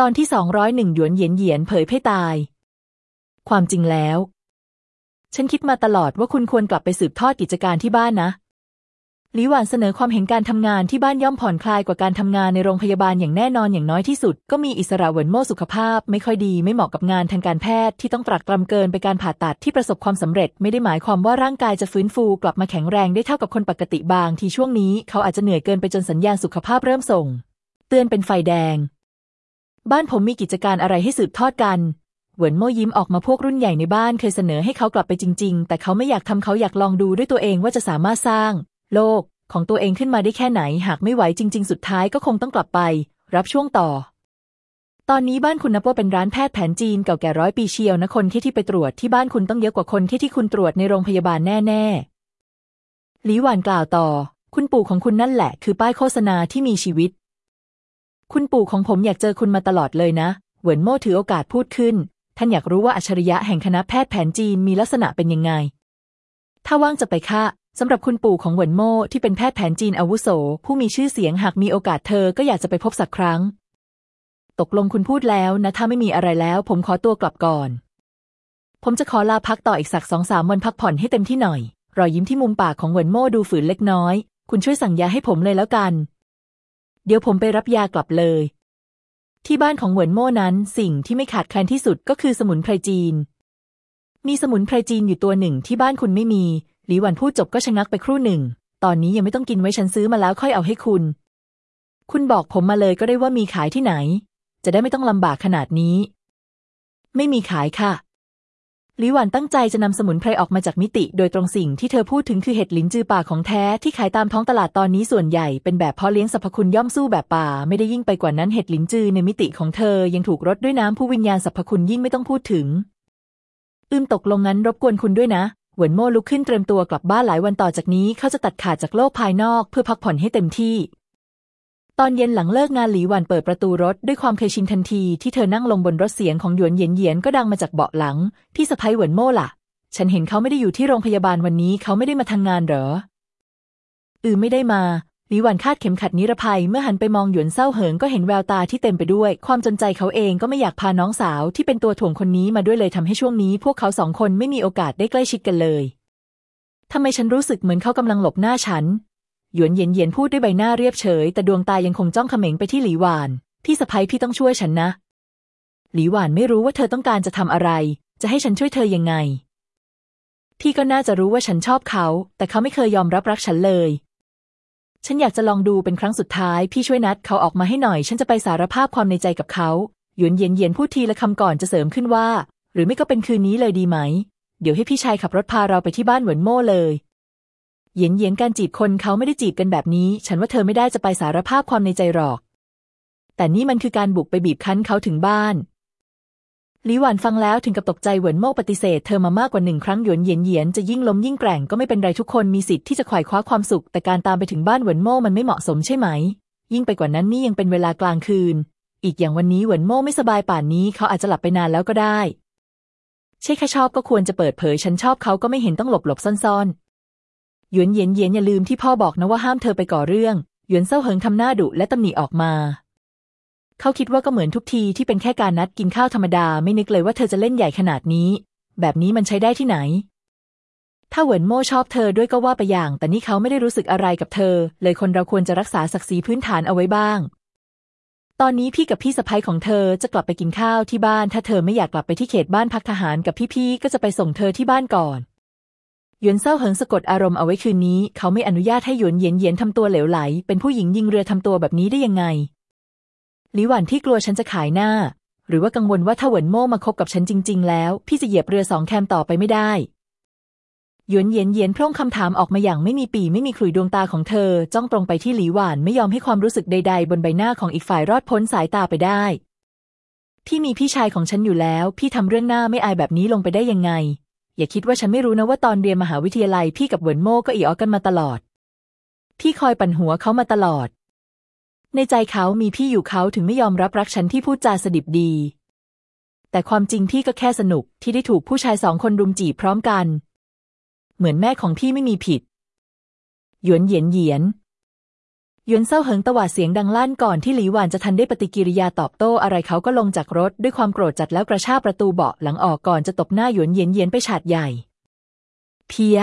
ตอนที่สองร้อยหนึ่งหยวนเหยียนเหยียนเผยให้ตาย ความจริงแล้ว ฉันคิดมาตลอดว่าคุณควรกลับไปสืบทอดกิจการที่บ้านนะหลีหวานเสนอความเห็นการทำงานที่บ้านย่อมผ่อนคลายกว่าการทำงานในโรงพยาบาลอย่างแน่นอนอย่างน้อยที่สุด ก็มีอิสระเหวินโม่สุขภาพ ไม่ค่อยดีไม่เหมาะกับงานทางการแพทย์ที่ต้องตรักตรำเกินไปการผ่าตัดที่ประสบความสำเร็จ ไม่ได้หมายความว่าร่างกายจะฟื้นฟูกลับมาแข็งแรงได้เท่ากับคนปกติบาง ที่ช่วงนี้เขาอาจจะเหนื่อยเกินไปจนสัญญาณสุขภาพเริ่มส่ง เตือนเป็นไฟแดง บ้านผมมีกิจการอะไรให้สืบทอดกัน เหวินโม่ยิ้มออกมาพวกรุ่นใหญ่ในบ้านเคยเสนอให้เขากลับไปจริง ๆ แต่เขาไม่อยากทำเขาอยากลองดูด้วยตัวเองว่าจะสามารถสร้าง โลกของตัวเองขึ้นมาได้แค่ไหน หากไม่ไหวจริง ๆ สุดท้ายก็คงต้องกลับไป รับช่วงต่อ ตอนนี้บ้านคุณนับว่าเป็นร้านแพทย์แผนจีนเก่าแก่ร้อยปีเชียวนะคนที่ที่ไปตรวจที่บ้านคุณต้องเยอะกว่าคนที่ที่คุณตรวจในโรงพยาบาลแน่ๆหลีหวานกล่าวต่อ คุณปู่ของคุณนั่นแหละ คือป้ายโฆษณาที่มีชีวิต คุณปู่ของผมอยากเจอคุณมาตลอดเลยนะ เหวินโม่ถือโอกาสพูดขึ้น ท่านอยากรู้ว่าอัจฉริยะแห่งคณะแพทย์แผนจีนมีลักษณะเป็นยังไง ถ้าว่างจะไปค่ะสำหรับคุณปู่ของเหวินโม่ที่เป็นแพทย์แผนจีนอาวุโส ผู้มีชื่อเสียงหากมีโอกาสเธอก็อยากจะไปพบสักครั้ง ตกลงคุณพูดแล้วนะ ถ้าไม่มีอะไรแล้ว ผมขอตัวกลับก่อน ผมจะขอลาพักต่ออีกสักสองสามวันพักผ่อนให้เต็มที่หน่อย รอยยิ้มที่มุมปากของเหวินโม่ดูฝืนเล็กน้อย คุณช่วยสั่งยาให้ผมเลยแล้วกัน เดี๋ยวผมไปรับยากลับเลย ที่บ้านของเหวินโม่นั้น สิ่งที่ไม่ขาดแคลนที่สุดก็คือสมุนไพรจีน มีสมุนไพรจีนอยู่ตัวหนึ่งที่บ้านคุณไม่มี หลีหวันพูดจบก็ชะงักไปครู่หนึ่ง ตอนนี้ยังไม่ต้องกินไว้ฉันซื้อมาแล้วค่อยเอาให้คุณ คุณบอกผมมาเลยก็ได้ว่ามีขายที่ไหน จะได้ไม่ต้องลำบากขนาดนี้ ไม่มีขายค่ะ หลีหวันตั้งใจจะนำสมุนไพรออกมาจากมิติ โดยตรงสิ่งที่เธอพูดถึงคือเห็ดลิ้นจือป่าของแท้ที่ขายตามท้องตลาดตอนนี้ส่วนใหญ่เป็นแบบเพาะเลี้ยงสรรพคุณย่อมสู้แบบป่า ไม่ได้ยิ่งไปกว่านั้นเห็ดลิ้นจือในมิติของเธอยังถูกรดด้วยน้ำผู้วิญญาณสรรพคุณยิ่งไม่ต้องพูดถึง อืมตกลงงั้นรบกวนคุณด้วยนะเหวินโม่ลุกขึ้นเตรียมตัวกลับบ้านหลายวันต่อจากนี้เขาจะตัดขาดจากโลกภายนอกเพื่อพักผ่อนให้เต็มที่ ตอนเย็นหลังเลิกงานหลีหวันเปิดประตูรถด้วยความเคยชินทันทีที่เธอนั่งลงบนรถเสียงของหยวนเย็นเย็นก็ดังมาจากเบาะหลัง พี่สะพ้ยเหวินโม่ล่ะ ฉันเห็นเขาไม่ได้อยู่ที่โรงพยาบาลวันนี้เขาไม่ได้มาทำงานเหรอ อือไม่ได้มาหลีหวันคาดเข็มขัดนิรภัยเมื่อหันไปมองหยวนเศร้าเหิงก็เห็นแววตาที่เต็มไปด้วย ความจนใจเขาเองก็ไม่อยากพาน้องสาวที่เป็นตัวถ่วงคนนี้มาด้วยเลยทำให้ช่วงนี้ พวกเขาสองคนไม่มีโอกาสได้ใกล้ชิดกันเลยทำไมฉันรู้สึกเหมือนเขากำลังหลบหน้าฉัน หยวนเย็นเย็นพูดด้วยใบหน้าเรียบเฉย แต่ดวงตายังคงจ้องเขม็งไปที่หลีหวาน พี่สะพ้ยพี่ต้องช่วยฉันนะ หลีหวานไม่รู้ว่าเธอต้องการจะทำอะไร จะให้ฉันช่วยเธอยังไง พี่ก็น่าจะรู้ว่าฉันชอบเขา แต่เขาไม่เคยยอมรับรักฉันเลย ฉันอยากจะลองดูเป็นครั้งสุดท้าย พี่ช่วยนัดเขาออกมาให้หน่อย ฉันจะไปสารภาพความในใจกับเขา หยวนเย็นเย็นพูดทีละคำก่อนจะเสริมขึ้นว่า หรือไม่ก็เป็นคืนนี้เลยดีไหม เดี๋ยวให้พี่ชายขับรถพาเราไปที่บ้านเหวินโม่เลย เย็นเย็นการจีบคนเขาไม่ได้จีบกันแบบนี้ ฉันว่าเธอไม่ได้จะไปสารภาพความในใจหรอก แต่นี่มันคือการบุกไปบีบคั้นเขาถึงบ้านลิหวานฟังแล้วถึงกับตกใจเหวินโม่ปฏิเสธเธอมามากกว่าหนึ่งครั้งหยวนเย็นเย็นจะยิ่งล้มยิ่งแกร่งก็ไม่เป็นไรทุกคนมีสิทธิ์ที่จะไขว่คว้าความสุข แต่การตามไปถึงบ้านเหวินโมมันไม่เหมาะสมใช่ไหม ยิ่งไปกว่านั้นนี่ยังเป็นเวลากลางคืน อีกอย่างวันนี้เหวินโมไม่สบายป่านนี้เขาอาจจะหลับไปนานแล้วก็ได้ใช่แค่ชอบก็ควรจะเปิดเผยฉันชอบเขาก็ไม่เห็นต้องหลบหลบซ่อนๆ หยวนเย็นเย็นอย่าลืมที่พ่อบอกนะว่าห้ามเธอไปก่อเรื่อง หยวนเศร้าเหิงทำหน้าดุและตำหนิออกมา เขาคิดว่าก็เหมือนทุกทีที่เป็นแค่การนัดกินข้าวธรรมดาไม่นึกเลยว่าเธอจะเล่นใหญ่ขนาดนี้ แบบนี้มันใช้ได้ที่ไหน ถ้าเหวินโม่ชอบเธอด้วยก็ว่าไปอย่าง แต่นี่เขาไม่ได้รู้สึกอะไรกับเธอ เลยคนเราควรจะรักษาศักดิ์ศรีพื้นฐานเอาไว้บ้าง ตอนนี้พี่กับพี่สะพ้ยของเธอจะกลับไปกินข้าวที่บ้าน ถ้าเธอไม่อยากกลับไปที่เขตบ้านพักทหารกับพี่ๆก็จะไปส่งเธอที่บ้านก่อน หยวนเศร้าเหิงสะกดอารมณ์เอาไว้คืนนี้ เขาไม่อนุญาตให้หยวนเย็นเย็นทำตัวเหลวไหล เป็นผู้หญิงยิงเรือทำตัวแบบนี้ได้ยังไงหลิหวันที่กลัวฉันจะขายหน้า หรือว่ากังวลว่าถ้าเหวินโม่มาคบกับฉันจริง ๆ แล้ว พี่จะเหยียบเรือสองแคมต่อไปไม่ได้หยวนเย็นเย็นพร่งคำถามออกมาอย่างไม่มีปีไม่มีขลุ่ยดวงตาของเธอ จ้องตรงไปที่หลีหวานไม่ยอมให้ความรู้สึกใด ๆ บนใบหน้าของอีกฝ่ายรอดพ้นสายตาไปได้ ที่มีพี่ชายของฉันอยู่แล้ว พี่ทำเรื่องหน้าไม่อายแบบนี้ลงไปได้ยังไง อย่าคิดว่าฉันไม่รู้นะว่าตอนเรียนมหาวิทยาลัยพี่กับเหวินโม่ก็อีออกันมาตลอด พี่คอยปั่นหัวเขามาตลอด ในใจเขามีพี่อยู่เขาถึงไม่ยอมรับรักฉันที่พูดจาสดิบดี แต่ความจริงพี่ก็แค่สนุกที่ได้ถูกผู้ชายสองคนรุมจีบพร้อมกัน เหมือนแม่ของพี่ไม่มีผิด หยวนเหยียนเหยียน ยวนเซาเหิงตวาดเสียงดังลั่นก่อนที่หลีหวานจะทันได้ปฏิกิริยาตอบโต้อะไรเขาก็ลงจากรถด้วยความโกรธจัดแล้วกระชากประตูเบาะหลังออกก่อนจะตบหน้าหยวนเย็นเย็นไปฉาดใหญ่ เพีย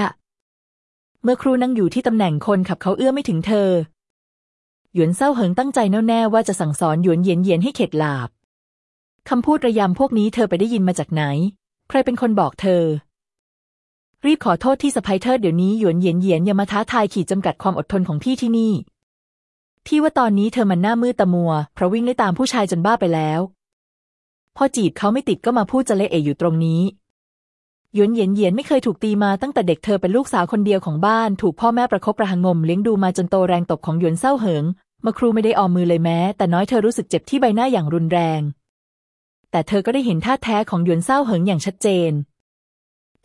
เมื่อครูนั่งอยู่ที่ตำแหน่งคนขับเขาเอื้อไม่ถึงเธอ หยวนเซาเหิงตั้งใจแน่วแน่ว่าจะสั่งสอนหยวนเย็นเย็นให้เข็ดหลาบคำพูดระยำพวกนี้เธอไปได้ยินมาจากไหน ใครเป็นคนบอกเธอ รีบขอโทษที่สะพายเธอเดี๋ยวนี้หยวนเย็นเย็นอย่ามาท้าทายขีดจำกัดความอดทนของพี่ที่นี่ ที่ว่าตอนนี้เธอมันหน้ามืดตะมัว เพราะวิ่งไล่ตามผู้ชายจนบ้าไปแล้ว พอจีบเขาไม่ติดก็มาพูดจะเละเออยู่ตรงนี้หยวนเย็นเย็นไม่เคยถูกตีมาตั้งแต่เด็กเธอเป็นลูกสาวคนเดียวของบ้าน ถูกพ่อแม่ประคบประหงมเลี้ยงดูมาจนโตแรงตบของหยวนเศร้าเหิงมาครูไม่ได้ออมมือเลยแม้ แต่น้อยเธอรู้สึกเจ็บที่ใบหน้าอย่างรุนแรง แต่เธอก็ได้เห็นท่าแท้ของหยวนเศร้าเหิงอย่างชัดเจน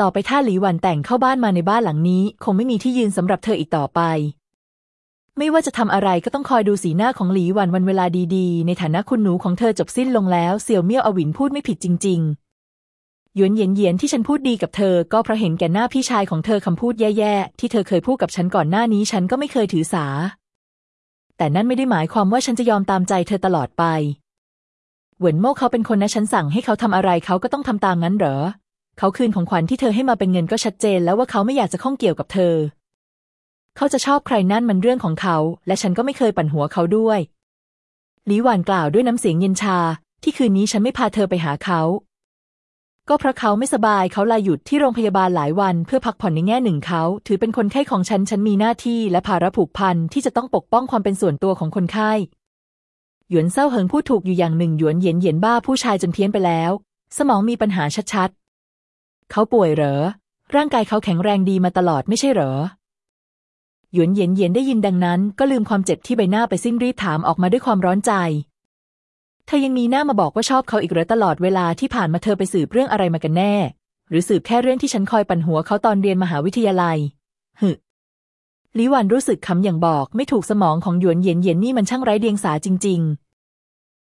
ต่อไปถ้าหลีหวันแต่งเข้าบ้านมาในบ้านหลังนี้ คงไม่มีที่ยืนสำหรับเธออีกต่อไป ไม่ว่าจะทำอะไรก็ต้องคอยดูสีหน้าของหลีหวันวันเวลาดีๆ ในฐานะคุณหนูของเธอจบสิ้นลงแล้ว เสี่ยวเมี่ยวอวินพูดไม่ผิดจริง ๆ หยวนเย็นเย็นที่ฉันพูดดีกับเธอ ก็เพราะเห็นแก่หน้าพี่ชายของเธอคำพูดแย่ๆ ที่เธอเคยพูดกับฉันก่อนหน้านี้ฉันก็ไม่เคยถือสา แต่นั่นไม่ได้หมายความว่าฉันจะยอมตามใจเธอตลอดไปเหวินโม่เขาเป็นคนนะฉันสั่งให้เขาทำอะไรเขาก็ต้องทำตามงั้นเหรอ เขาคืนของขวัญที่เธอให้มาเป็นเงินก็ชัดเจนแล้วว่าเขาไม่อยากจะข้องเกี่ยวกับเธอ เขาจะชอบใครนั่นมันเรื่องของเขา และฉันก็ไม่เคยปั่นหัวเขาด้วยหลีหวานกล่าวด้วยน้ำเสียงเย็นชา ที่คืนนี้ฉันไม่พาเธอไปหาเขา ก็เพราะเขาไม่สบายเขาลาหยุดที่โรงพยาบาลหลายวันเพื่อพักผ่อนในแง่หนึ่งเขา ถือเป็นคนไข้ของฉัน ฉันมีหน้าที่และภาระผูกพันที่จะต้องปกป้องความเป็นส่วนตัวของคนไข้หยวนเศร้าเหิงพูดถูกอยู่อย่างหนึ่งหยวนเย็นเย็นบ้าผู้ชายจนเพี้ยนไปแล้ว สมองมีปัญหาชัดๆ เขาป่วยเหรอ ร่างกายเขาแข็งแรงดีมาตลอดไม่ใช่เหรอ หยวนเย็นเย็นได้ยินดังนั้น ก็ลืมความเจ็บที่ใบหน้าไปสิ้นรีบถามออกมาด้วยความร้อนใจ เธอยังมีหน้ามาบอกว่าชอบเขาอีกหรือตลอดเวลาที่ผ่านมาเธอไปสืบเรื่องอะไรมากันแน่ หรือสืบแค่เรื่องที่ฉันคอยปั่นหัวเขาตอนเรียนมหาวิทยาลัยฮึลิวันรู้สึกคำอย่างบอก ไม่ถูกสมองของหยวนเย็นเย็นนี่มันช่างไร้เดียงสาจริง ๆ